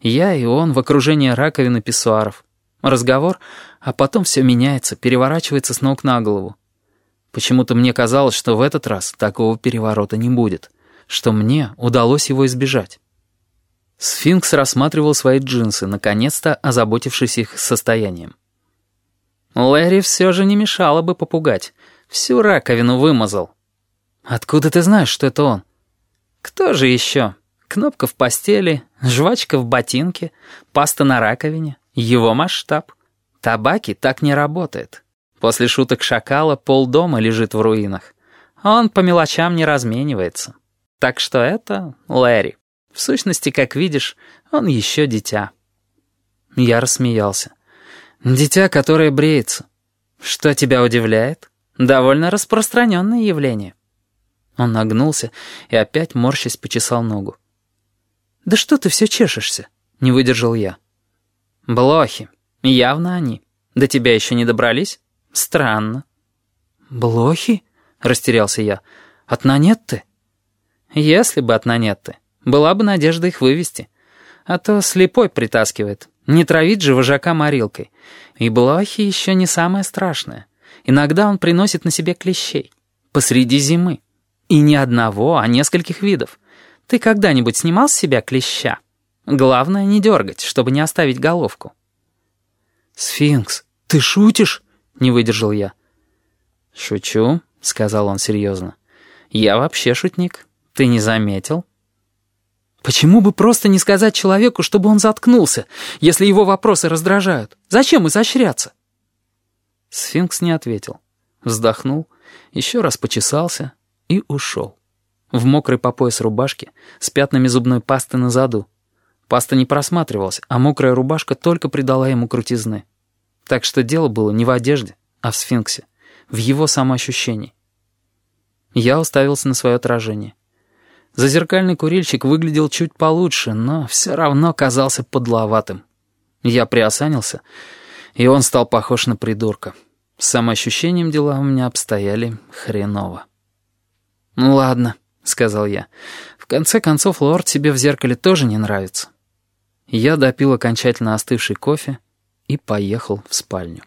Я и он в окружении раковин и писсуаров. Разговор, а потом все меняется, переворачивается с ног на голову. Почему-то мне казалось, что в этот раз такого переворота не будет, что мне удалось его избежать. Сфинкс рассматривал свои джинсы, наконец-то озаботившись их состоянием. Лэри все же не мешало бы попугать. Всю раковину вымазал. «Откуда ты знаешь, что это он?» «Кто же еще? Кнопка в постели, жвачка в ботинке, паста на раковине. Его масштаб. Табаки так не работает. После шуток шакала полдома лежит в руинах. Он по мелочам не разменивается. Так что это Лэри. В сущности, как видишь, он еще дитя». Я рассмеялся. «Дитя, которое бреется. Что тебя удивляет? Довольно распространенное явление». Он нагнулся и опять морщась почесал ногу. «Да что ты все чешешься?» — не выдержал я. «Блохи. Явно они. До тебя еще не добрались? Странно». «Блохи?» — растерялся я. «От Нанетты?» «Если бы от Нанетты. Была бы надежда их вывести. А то слепой притаскивает. Не травить же вожака морилкой. И блохи еще не самое страшное. Иногда он приносит на себе клещей. Посреди зимы. И не одного, а нескольких видов. Ты когда-нибудь снимал с себя клеща? Главное не дергать, чтобы не оставить головку. «Сфинкс, ты шутишь?» — не выдержал я. «Шучу», — сказал он серьезно. «Я вообще шутник. Ты не заметил?» «Почему бы просто не сказать человеку, чтобы он заткнулся, если его вопросы раздражают? Зачем изощряться?» Сфинкс не ответил. Вздохнул, еще раз почесался и ушел. В мокрой по пояс рубашке, с пятнами зубной пасты на заду. Паста не просматривалась, а мокрая рубашка только придала ему крутизны. Так что дело было не в одежде, а в сфинксе, в его самоощущении. Я уставился на свое отражение. Зазеркальный курильщик выглядел чуть получше, но все равно казался подловатым. Я приосанился, и он стал похож на придурка. С самоощущением дела у меня обстояли хреново. «Ну ладно», — сказал я. «В конце концов, лорд себе в зеркале тоже не нравится». Я допил окончательно остывший кофе и поехал в спальню.